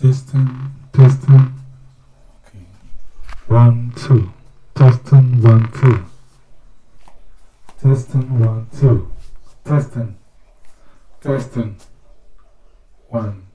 Testing, testing. Okay. One, two. Testing, one, two. Testing, one, two. Testing, testing. One.